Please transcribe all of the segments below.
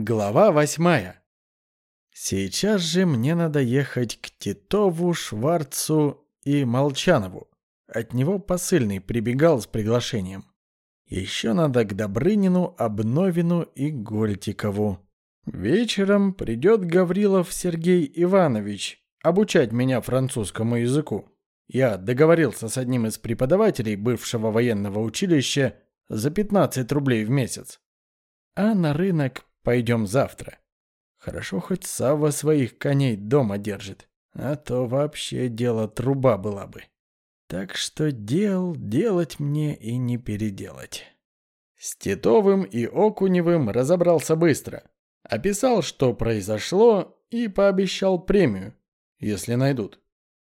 Глава восьмая. Сейчас же мне надо ехать к Титову, Шварцу и Молчанову. От него посыльный прибегал с приглашением. Еще надо к Добрынину, Обновину и Гольтикову. Вечером придет Гаврилов Сергей Иванович обучать меня французскому языку. Я договорился с одним из преподавателей бывшего военного училища за 15 рублей в месяц. А на рынок пойдем завтра. Хорошо хоть Савва своих коней дома держит, а то вообще дело труба была бы. Так что дел делать мне и не переделать. С Титовым и Окуневым разобрался быстро. Описал, что произошло, и пообещал премию, если найдут.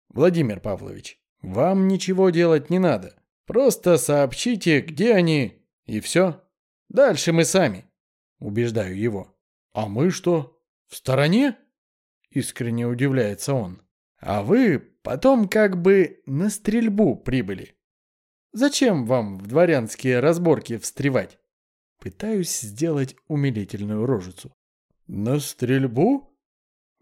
Владимир Павлович, вам ничего делать не надо. Просто сообщите, где они, и все. Дальше мы сами. Убеждаю его. А мы что, в стороне? Искренне удивляется он. А вы потом как бы на стрельбу прибыли. Зачем вам в дворянские разборки встревать? Пытаюсь сделать умилительную рожицу. На стрельбу?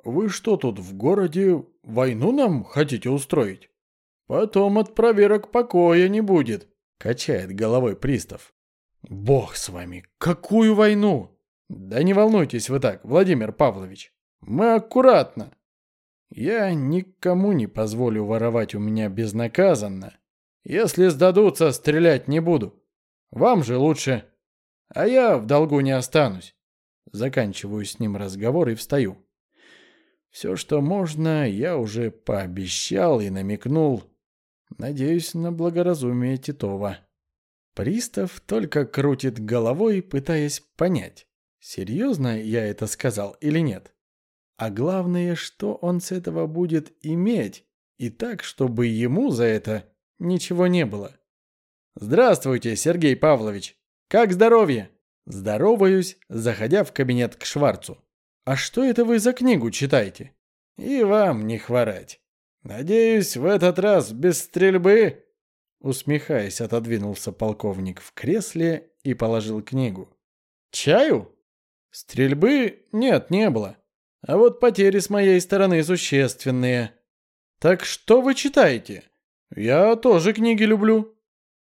Вы что тут в городе войну нам хотите устроить? Потом от проверок покоя не будет, качает головой пристав. Бог с вами, какую войну? Да не волнуйтесь вы так, Владимир Павлович. Мы аккуратно. Я никому не позволю воровать у меня безнаказанно. Если сдадутся, стрелять не буду. Вам же лучше. А я в долгу не останусь. Заканчиваю с ним разговор и встаю. Все, что можно, я уже пообещал и намекнул. Надеюсь на благоразумие Титова. Пристав только крутит головой, пытаясь понять, серьезно я это сказал или нет. А главное, что он с этого будет иметь, и так, чтобы ему за это ничего не было. «Здравствуйте, Сергей Павлович! Как здоровье?» Здороваюсь, заходя в кабинет к Шварцу. «А что это вы за книгу читаете?» «И вам не хворать. Надеюсь, в этот раз без стрельбы?» Усмехаясь, отодвинулся полковник в кресле и положил книгу. «Чаю?» «Стрельбы нет, не было. А вот потери с моей стороны существенные. Так что вы читаете? Я тоже книги люблю».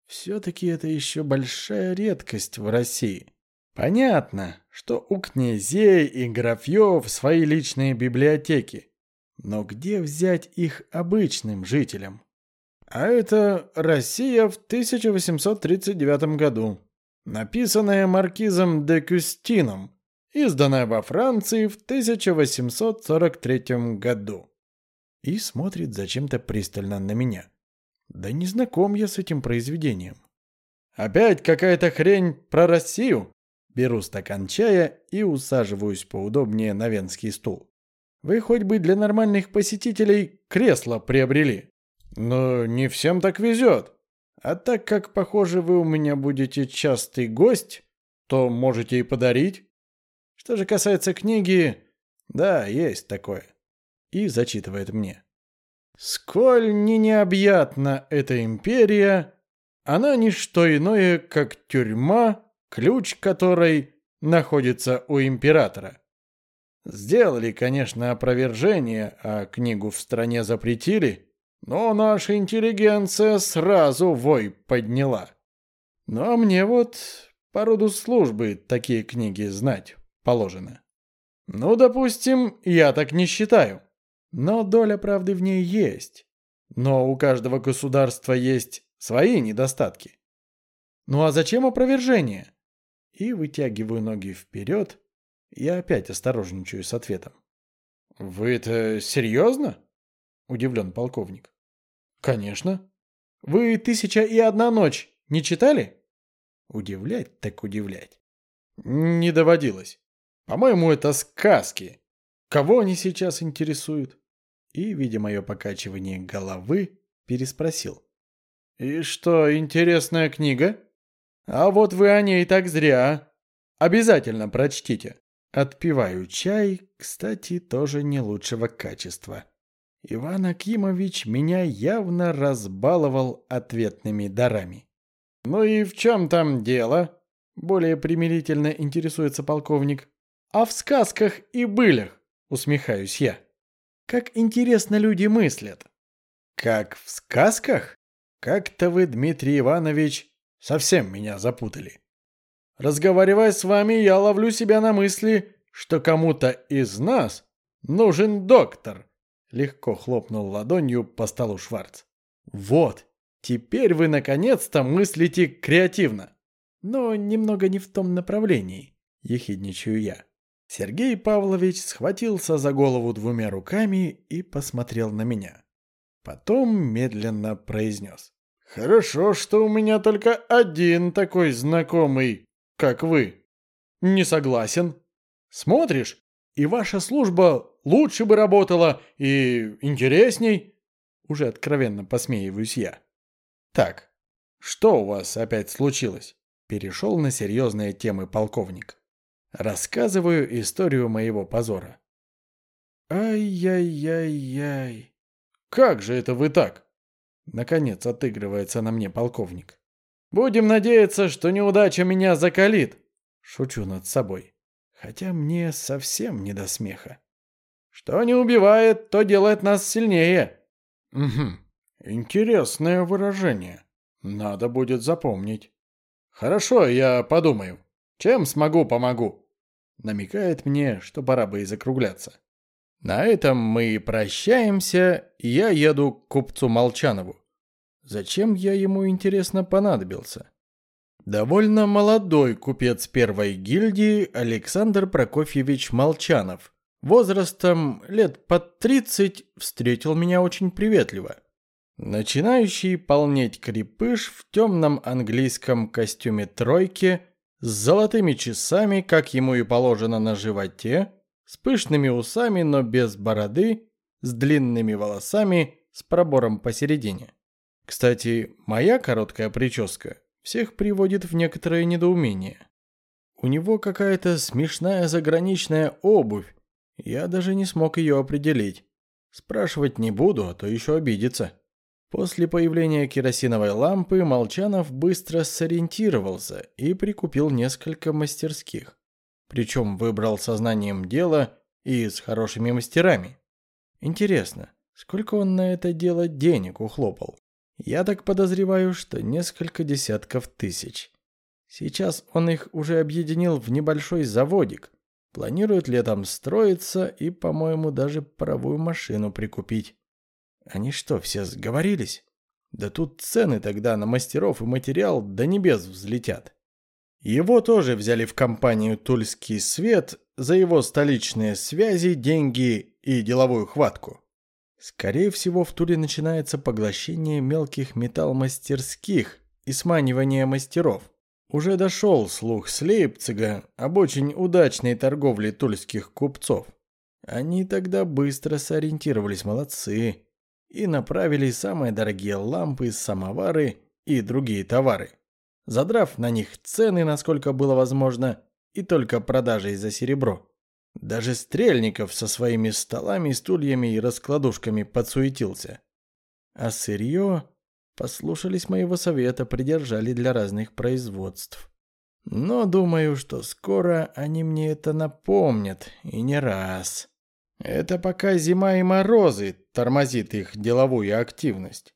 Все-таки это еще большая редкость в России. Понятно, что у князей и графьев свои личные библиотеки. Но где взять их обычным жителям? А это Россия в 1839 году. Написанная маркизом де Кюстином, изданная во Франции в 1843 году. И смотрит зачем-то пристально на меня. Да не знаком я с этим произведением. Опять какая-то хрень про Россию? Беру стакан чая и усаживаюсь поудобнее на венский стул. Вы хоть бы для нормальных посетителей кресло приобрели. Но не всем так везет. А так как, похоже, вы у меня будете частый гость, то можете и подарить. Что же касается книги, да, есть такое. И зачитывает мне. Сколь не необъятна эта империя, она не что иное, как тюрьма, ключ которой находится у императора. Сделали, конечно, опровержение, а книгу в стране запретили, но наша интеллигенция сразу вой подняла. Ну а мне вот по роду службы такие книги знать положено. Ну, допустим, я так не считаю. Но доля правды в ней есть. Но у каждого государства есть свои недостатки. Ну а зачем опровержение? и вытягиваю ноги вперед. Я опять осторожничаю с ответом. «Вы это серьезно?» — удивлен полковник. «Конечно. Вы «Тысяча и одна ночь» не читали?» Удивлять так удивлять. «Не доводилось. По-моему, это сказки. Кого они сейчас интересуют?» И, видя мое покачивание головы, переспросил. «И что, интересная книга?» А вот вы о ней так зря. Обязательно прочтите. Отпиваю чай, кстати, тоже не лучшего качества. Иван Акимович меня явно разбаловал ответными дарами. «Ну и в чем там дело?» Более примирительно интересуется полковник. а в сказках и былях, усмехаюсь я. Как интересно люди мыслят. Как в сказках? Как-то вы, Дмитрий Иванович, совсем меня запутали. Разговаривая с вами, я ловлю себя на мысли, что кому-то из нас нужен доктор. Легко хлопнул ладонью по столу Шварц. Вот, теперь вы наконец-то мыслите креативно. Но немного не в том направлении, ехидничаю я. Сергей Павлович схватился за голову двумя руками и посмотрел на меня. Потом медленно произнес. «Хорошо, что у меня только один такой знакомый, как вы». «Не согласен. Смотришь, и ваша служба лучше бы работала и интересней». Уже откровенно посмеиваюсь я. «Так, что у вас опять случилось?» Перешел на серьезные темы полковник. Рассказываю историю моего позора. «Ай-яй-яй-яй! Как же это вы так?» Наконец отыгрывается на мне полковник. «Будем надеяться, что неудача меня закалит!» Шучу над собой. Хотя мне совсем не до смеха. «Что не убивает, то делает нас сильнее!» «Угу. Интересное выражение. Надо будет запомнить». «Хорошо, я подумаю. Чем смогу, помогу». Намекает мне, что пора бы и закругляться. На этом мы прощаемся, и я еду к купцу Молчанову. Зачем я ему, интересно, понадобился? Довольно молодой купец первой гильдии Александр Прокофьевич Молчанов, возрастом лет под 30, встретил меня очень приветливо. Начинающий полнеть крепыш в темном английском костюме тройки, с золотыми часами, как ему и положено на животе, с пышными усами, но без бороды, с длинными волосами, с пробором посередине. Кстати, моя короткая прическа всех приводит в некоторое недоумение. У него какая-то смешная заграничная обувь, я даже не смог ее определить. Спрашивать не буду, а то еще обидится. После появления керосиновой лампы Молчанов быстро сориентировался и прикупил несколько мастерских. Причем выбрал сознанием дела и с хорошими мастерами. Интересно, сколько он на это дело денег ухлопал? Я так подозреваю, что несколько десятков тысяч. Сейчас он их уже объединил в небольшой заводик. Планирует летом строиться и, по-моему, даже паровую машину прикупить. Они что, все сговорились? Да тут цены тогда на мастеров и материал до небес взлетят. Его тоже взяли в компанию «Тульский свет» за его столичные связи, деньги и деловую хватку. Скорее всего, в Туле начинается поглощение мелких металлмастерских и сманивание мастеров. Уже дошел слух с Лейпцига об очень удачной торговле тульских купцов. Они тогда быстро сориентировались, молодцы и направили самые дорогие лампы, самовары и другие товары, задрав на них цены, насколько было возможно, и только продажей за серебро. Даже Стрельников со своими столами, стульями и раскладушками подсуетился. А сырье послушались моего совета, придержали для разных производств. Но думаю, что скоро они мне это напомнят, и не раз. Это пока зима и морозы тормозит их деловую активность.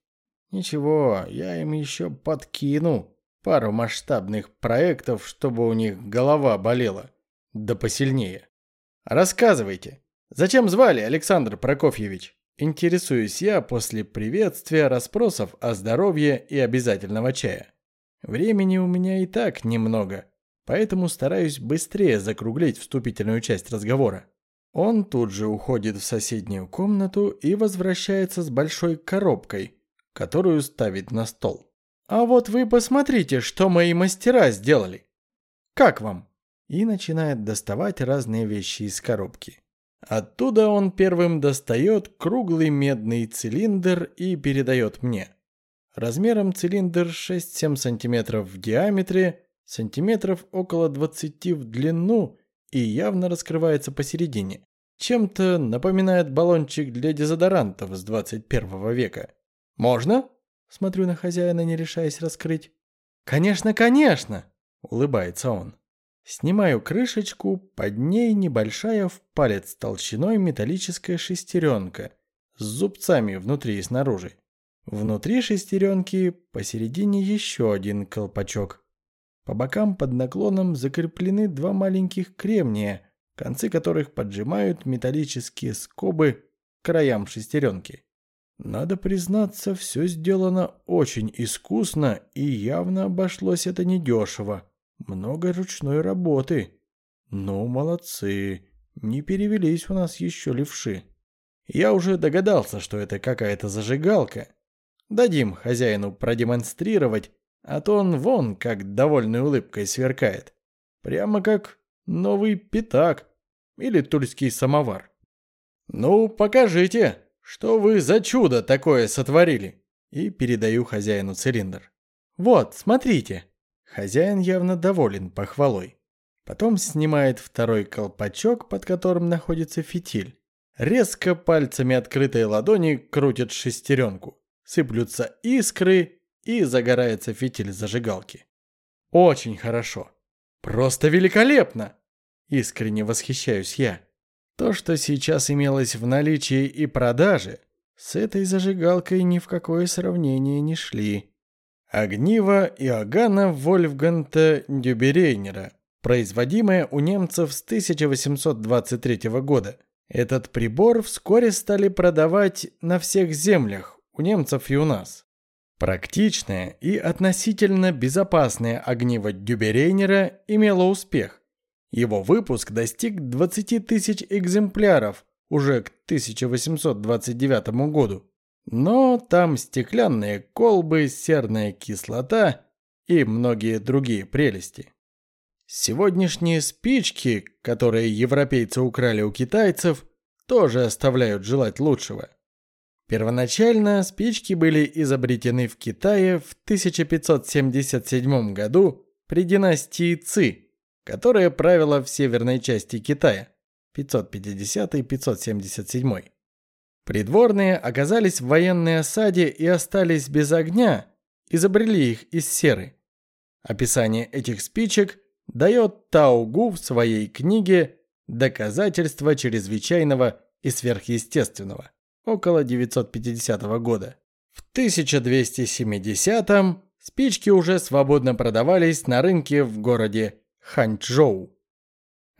Ничего, я им еще подкину пару масштабных проектов, чтобы у них голова болела. Да посильнее. Рассказывайте, зачем звали Александр Прокофьевич? Интересуюсь я после приветствия, расспросов о здоровье и обязательного чая. Времени у меня и так немного, поэтому стараюсь быстрее закруглить вступительную часть разговора. Он тут же уходит в соседнюю комнату и возвращается с большой коробкой, которую ставит на стол. «А вот вы посмотрите, что мои мастера сделали! Как вам?» И начинает доставать разные вещи из коробки. Оттуда он первым достает круглый медный цилиндр и передает мне. Размером цилиндр 6-7 см в диаметре, сантиметров около 20 в длину и явно раскрывается посередине. Чем-то напоминает баллончик для дезодорантов с 21 века. «Можно?» – смотрю на хозяина, не решаясь раскрыть. «Конечно, конечно!» – улыбается он. Снимаю крышечку, под ней небольшая в палец толщиной металлическая шестеренка с зубцами внутри и снаружи. Внутри шестеренки посередине еще один колпачок. По бокам под наклоном закреплены два маленьких кремния, концы которых поджимают металлические скобы к краям шестеренки. Надо признаться, все сделано очень искусно и явно обошлось это недешево. Много ручной работы. Ну, молодцы. Не перевелись у нас еще левши. Я уже догадался, что это какая-то зажигалка. Дадим хозяину продемонстрировать, а то он вон как довольной улыбкой сверкает. Прямо как новый пятак или тульский самовар. «Ну, покажите, что вы за чудо такое сотворили?» И передаю хозяину цилиндр. «Вот, смотрите». Хозяин явно доволен похвалой. Потом снимает второй колпачок, под которым находится фитиль. Резко пальцами открытой ладони крутит шестеренку. Сыплются искры, и загорается фитиль зажигалки. Очень хорошо. Просто великолепно! Искренне восхищаюсь я. То, что сейчас имелось в наличии и продаже, с этой зажигалкой ни в какое сравнение не шли. Огниво Иоганна Вольфганта Дюберейнера, производимое у немцев с 1823 года. Этот прибор вскоре стали продавать на всех землях, у немцев и у нас. Практичное и относительно безопасное огниво Дюберейнера имело успех. Его выпуск достиг 20 тысяч экземпляров уже к 1829 году. Но там стеклянные колбы, серная кислота и многие другие прелести. Сегодняшние спички, которые европейцы украли у китайцев, тоже оставляют желать лучшего. Первоначально спички были изобретены в Китае в 1577 году при династии Ци, которая правила в северной части Китая 550-577. Придворные оказались в военной осаде и остались без огня, изобрели их из серы. Описание этих спичек дает Таугу в своей книге «Доказательства чрезвычайного и сверхъестественного» около 950 года. В 1270-м спички уже свободно продавались на рынке в городе Ханчжоу.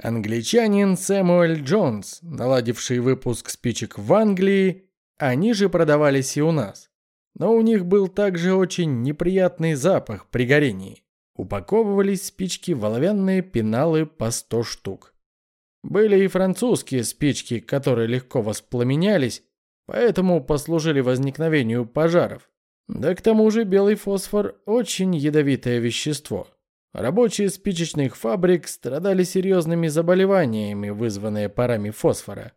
Англичанин Сэмуэль Джонс, наладивший выпуск спичек в Англии, они же продавались и у нас. Но у них был также очень неприятный запах при горении. Упаковывались спички в оловянные пеналы по 100 штук. Были и французские спички, которые легко воспламенялись, поэтому послужили возникновению пожаров. Да к тому же белый фосфор – очень ядовитое вещество. Рабочие спичечных фабрик страдали серьезными заболеваниями, вызванные парами фосфора.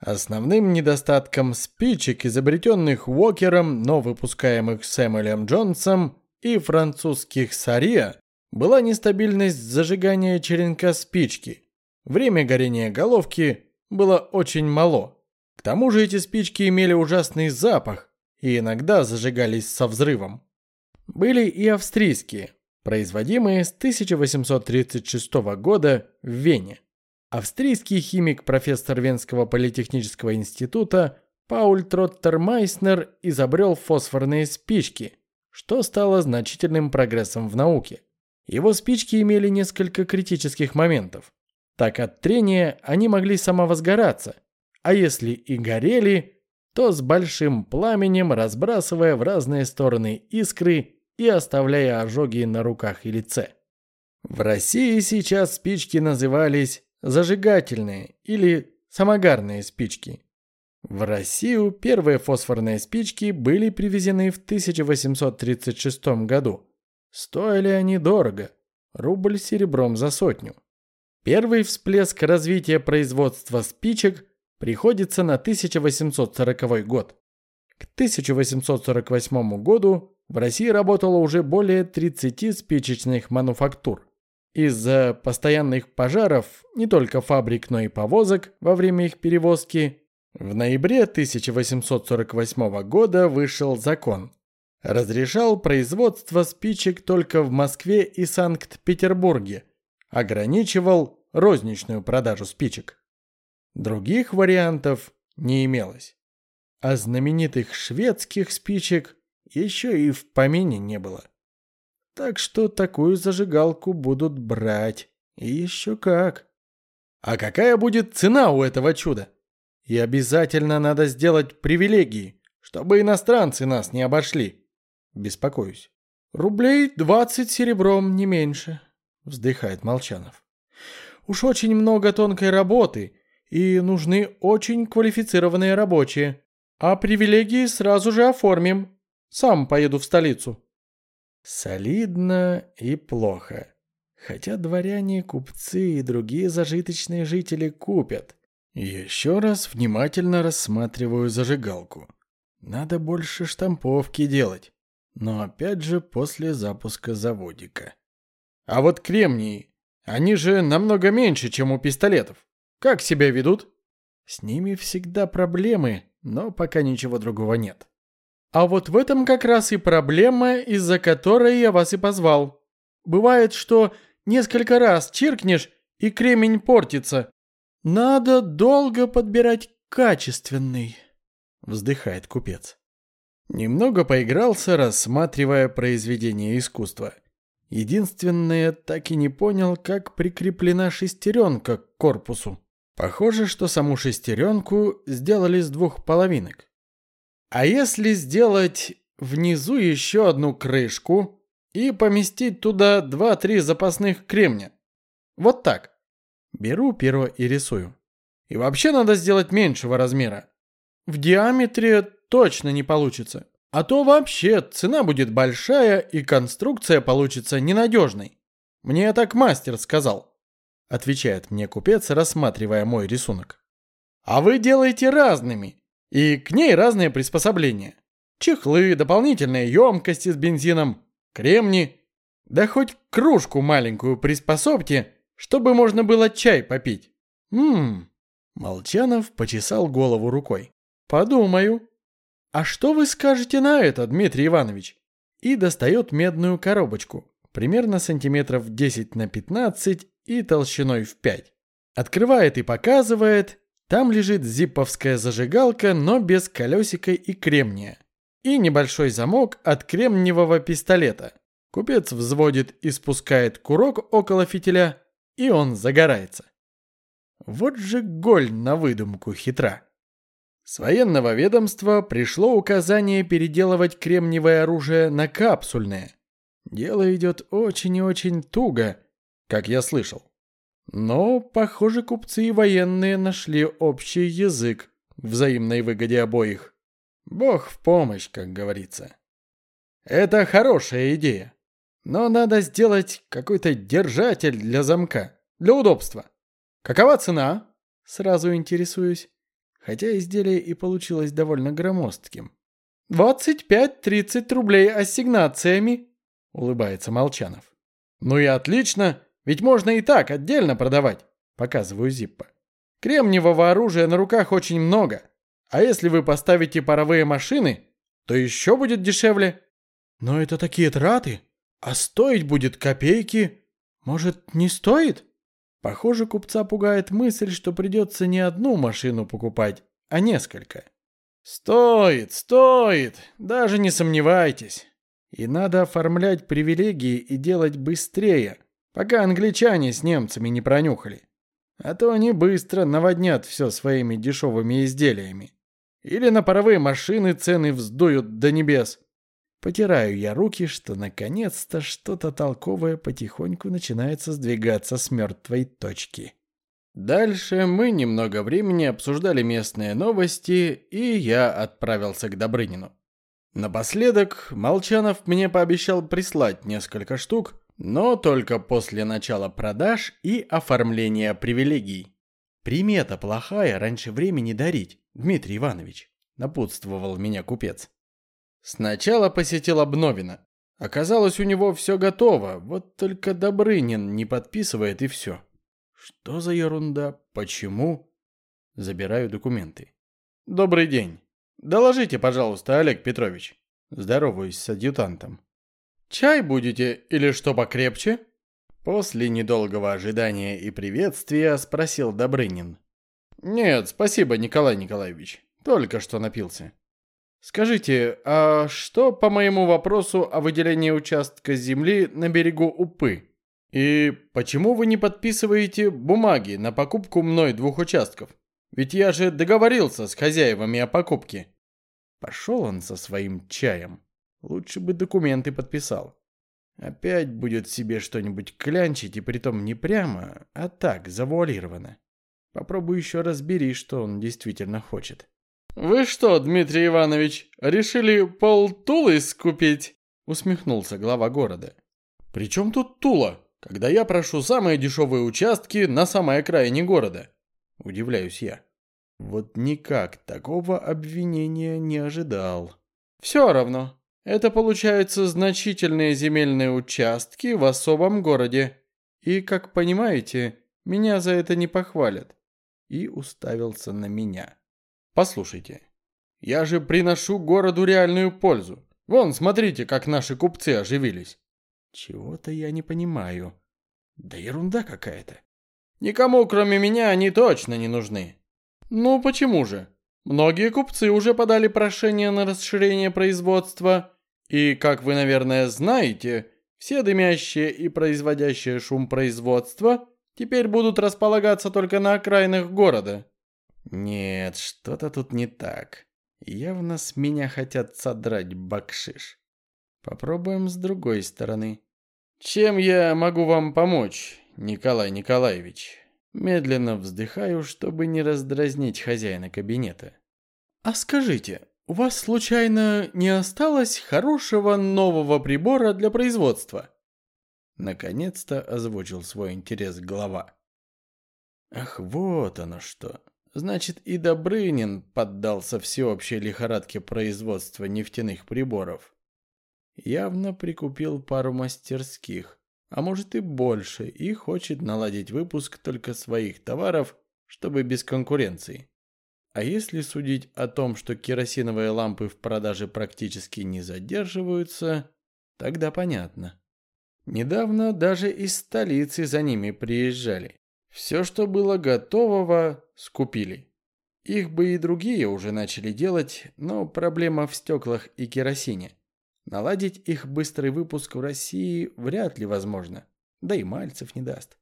Основным недостатком спичек, изобретенных Уокером, но выпускаемых Сэмюэлем Джонсом и французских Сария, была нестабильность зажигания черенка спички. Время горения головки было очень мало. К тому же эти спички имели ужасный запах и иногда зажигались со взрывом. Были и австрийские, производимые с 1836 года в Вене. Австрийский химик, профессор Венского политехнического института Пауль Троттер Майснер изобрел фосфорные спички, что стало значительным прогрессом в науке. Его спички имели несколько критических моментов. Так от трения они могли самовозгораться – а если и горели, то с большим пламенем разбрасывая в разные стороны искры и оставляя ожоги на руках и лице. В России сейчас спички назывались зажигательные или самогарные спички. В Россию первые фосфорные спички были привезены в 1836 году. Стоили они дорого, рубль серебром за сотню. Первый всплеск развития производства спичек приходится на 1840 год. К 1848 году в России работало уже более 30 спичечных мануфактур. Из-за постоянных пожаров не только фабрик, но и повозок во время их перевозки в ноябре 1848 года вышел закон. Разрешал производство спичек только в Москве и Санкт-Петербурге, ограничивал розничную продажу спичек. Других вариантов не имелось. А знаменитых шведских спичек еще и в помине не было. Так что такую зажигалку будут брать. И еще как. А какая будет цена у этого чуда? И обязательно надо сделать привилегии, чтобы иностранцы нас не обошли. Беспокоюсь. Рублей двадцать серебром, не меньше, вздыхает Молчанов. Уж очень много тонкой работы, и нужны очень квалифицированные рабочие. А привилегии сразу же оформим. Сам поеду в столицу. Солидно и плохо. Хотя дворяне, купцы и другие зажиточные жители купят. Еще раз внимательно рассматриваю зажигалку. Надо больше штамповки делать. Но опять же после запуска заводика. А вот кремнии, они же намного меньше, чем у пистолетов. Как себя ведут? С ними всегда проблемы, но пока ничего другого нет. А вот в этом как раз и проблема, из-за которой я вас и позвал. Бывает, что несколько раз чиркнешь, и кремень портится. Надо долго подбирать качественный, вздыхает купец. Немного поигрался, рассматривая произведение искусства. Единственное, так и не понял, как прикреплена шестеренка к корпусу. Похоже, что саму шестеренку сделали с двух половинок. А если сделать внизу еще одну крышку и поместить туда два-три запасных кремня? Вот так. Беру перо и рисую. И вообще надо сделать меньшего размера. В диаметре точно не получится. А то вообще цена будет большая и конструкция получится ненадежной. Мне так мастер сказал. Отвечает мне купец, рассматривая мой рисунок. А вы делаете разными. И к ней разные приспособления. Чехлы, дополнительные емкости с бензином, кремни. Да хоть кружку маленькую приспособьте, чтобы можно было чай попить. Ммм. Молчанов почесал голову рукой. Подумаю. А что вы скажете на это, Дмитрий Иванович? И достает медную коробочку, примерно сантиметров 10 на 15 и толщиной в 5. Открывает и показывает, там лежит зипповская зажигалка, но без колесика и кремния. И небольшой замок от кремниевого пистолета. Купец взводит и спускает курок около фитиля, и он загорается. Вот же голь на выдумку хитра. С военного ведомства пришло указание переделывать кремниевое оружие на капсульное. Дело идет очень и очень туго, как я слышал. Но, похоже, купцы и военные нашли общий язык к взаимной выгоде обоих. Бог в помощь, как говорится. Это хорошая идея. Но надо сделать какой-то держатель для замка, для удобства. Какова цена? Сразу интересуюсь. Хотя изделие и получилось довольно громоздким. «Двадцать пять-тридцать рублей ассигнациями», — улыбается Молчанов. «Ну и отлично. Ведь можно и так отдельно продавать, показываю Зиппа. Кремниевого оружия на руках очень много. А если вы поставите паровые машины, то еще будет дешевле. Но это такие траты. А стоить будет копейки. Может, не стоит? Похоже, купца пугает мысль, что придется не одну машину покупать, а несколько. Стоит, стоит, даже не сомневайтесь. И надо оформлять привилегии и делать быстрее, пока англичане с немцами не пронюхали. А то они быстро наводнят все своими дешевыми изделиями. Или на паровые машины цены вздуют до небес. Потираю я руки, что наконец-то что-то толковое потихоньку начинается сдвигаться с мертвой точки. Дальше мы немного времени обсуждали местные новости, и я отправился к Добрынину. Напоследок Молчанов мне пообещал прислать несколько штук, но только после начала продаж и оформления привилегий. Примета плохая раньше времени дарить, Дмитрий Иванович, напутствовал меня купец. Сначала посетил Обновина. Оказалось, у него все готово, вот только Добрынин не подписывает и все. Что за ерунда? Почему? Забираю документы. Добрый день. Доложите, пожалуйста, Олег Петрович. Здороваюсь с адъютантом. «Чай будете или что покрепче?» После недолгого ожидания и приветствия спросил Добрынин. «Нет, спасибо, Николай Николаевич. Только что напился. Скажите, а что по моему вопросу о выделении участка земли на берегу Упы? И почему вы не подписываете бумаги на покупку мной двух участков? Ведь я же договорился с хозяевами о покупке». Пошел он со своим чаем. Лучше бы документы подписал. Опять будет себе что-нибудь клянчить, и притом не прямо, а так, завуалированно. Попробуй еще разбери, что он действительно хочет. «Вы что, Дмитрий Иванович, решили полтулы скупить?» усмехнулся глава города. «При чем тут Тула, когда я прошу самые дешевые участки на самой окраине города?» Удивляюсь я. Вот никак такого обвинения не ожидал. «Все равно. Это получаются значительные земельные участки в особом городе. И, как понимаете, меня за это не похвалят и уставился на меня. «Послушайте, я же приношу городу реальную пользу. Вон, смотрите, как наши купцы оживились». «Чего-то я не понимаю. Да ерунда какая-то. Никому, кроме меня, они точно не нужны». «Ну, почему же? Многие купцы уже подали прошение на расширение производства, и, как вы, наверное, знаете, все дымящие и производящие шум производства теперь будут располагаться только на окраинах города. Нет, что-то тут не так. Явно с меня хотят содрать бакшиш. Попробуем с другой стороны. Чем я могу вам помочь, Николай Николаевич? Медленно вздыхаю, чтобы не раздразнить хозяина кабинета. А скажите, у вас случайно не осталось хорошего нового прибора для производства? Наконец-то озвучил свой интерес глава. Ах, вот оно что. Значит, и Добрынин поддался всеобщей лихорадке производства нефтяных приборов. Явно прикупил пару мастерских, а может и больше, и хочет наладить выпуск только своих товаров, чтобы без конкуренции. А если судить о том, что керосиновые лампы в продаже практически не задерживаются, тогда понятно. Недавно даже из столицы за ними приезжали. Все, что было готового, скупили. Их бы и другие уже начали делать, но проблема в стеклах и керосине. Наладить их быстрый выпуск в России вряд ли возможно. Да и Мальцев не даст.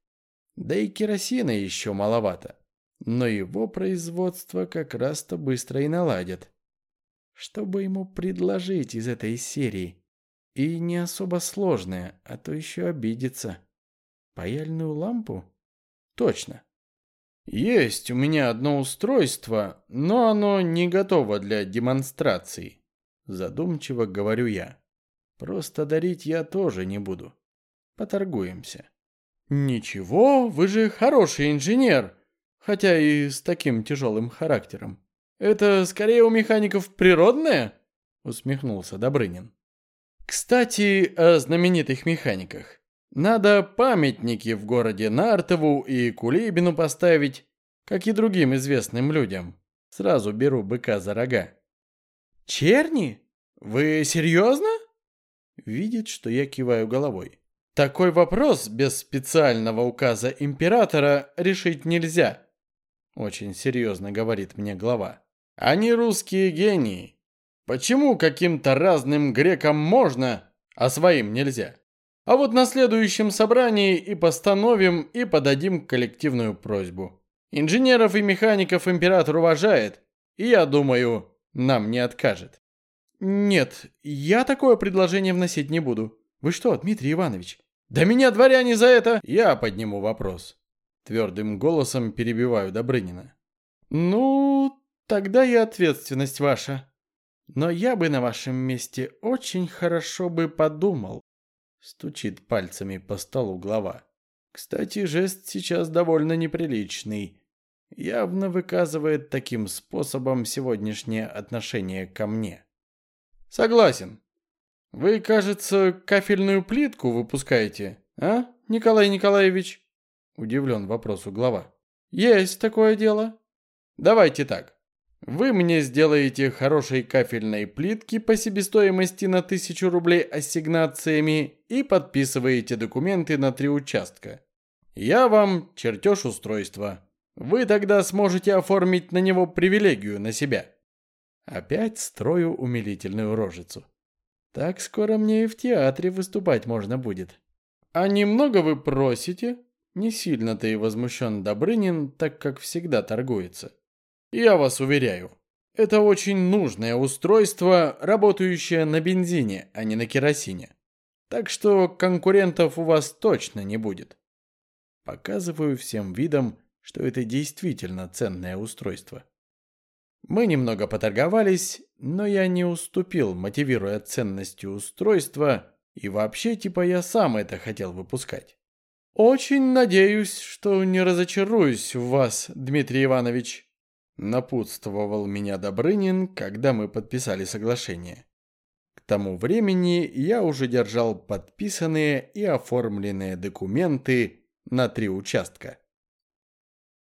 Да и керосина еще маловато. Но его производство как раз-то быстро и наладят. Что бы ему предложить из этой серии? И не особо сложная, а то еще обидится. Паяльную лампу? Точно. Есть у меня одно устройство, но оно не готово для демонстрации. Задумчиво говорю я. Просто дарить я тоже не буду. Поторгуемся. Ничего, вы же хороший инженер, хотя и с таким тяжелым характером. Это скорее у механиков природное? Усмехнулся Добрынин. Кстати, о знаменитых механиках. Надо памятники в городе Нартову и Кулибину поставить, как и другим известным людям. Сразу беру быка за рога. Черни? Вы серьезно? Видит, что я киваю головой. Такой вопрос без специального указа императора решить нельзя. Очень серьезно говорит мне глава. Они русские гении, Почему каким-то разным грекам можно, а своим нельзя? А вот на следующем собрании и постановим, и подадим коллективную просьбу. Инженеров и механиков император уважает, и, я думаю, нам не откажет. Нет, я такое предложение вносить не буду. Вы что, Дмитрий Иванович? Да меня дворяне за это... Я подниму вопрос. Твердым голосом перебиваю Добрынина. Ну, тогда и ответственность ваша. Но я бы на вашем месте очень хорошо бы подумал. Стучит пальцами по столу глава. Кстати, жест сейчас довольно неприличный. Явно выказывает таким способом сегодняшнее отношение ко мне. Согласен. Вы, кажется, кафельную плитку выпускаете, а, Николай Николаевич? Удивлен вопросу глава. Есть такое дело. Давайте так. Вы мне сделаете хорошие кафельные плитки по себестоимости на 1000 рублей ассигнациями и подписываете документы на три участка. Я вам чертеж устройства. Вы тогда сможете оформить на него привилегию на себя. Опять строю умилительную рожицу. Так скоро мне и в театре выступать можно будет. А немного вы просите? Не сильно-то и возмущен Добрынин, так как всегда торгуется. Я вас уверяю, это очень нужное устройство, работающее на бензине, а не на керосине. Так что конкурентов у вас точно не будет. Показываю всем видом, что это действительно ценное устройство. Мы немного поторговались, но я не уступил, мотивируя ценностью устройства, и вообще типа я сам это хотел выпускать. Очень надеюсь, что не разочаруюсь в вас, Дмитрий Иванович. Напутствовал меня Добрынин, когда мы подписали соглашение. К тому времени я уже держал подписанные и оформленные документы на три участка.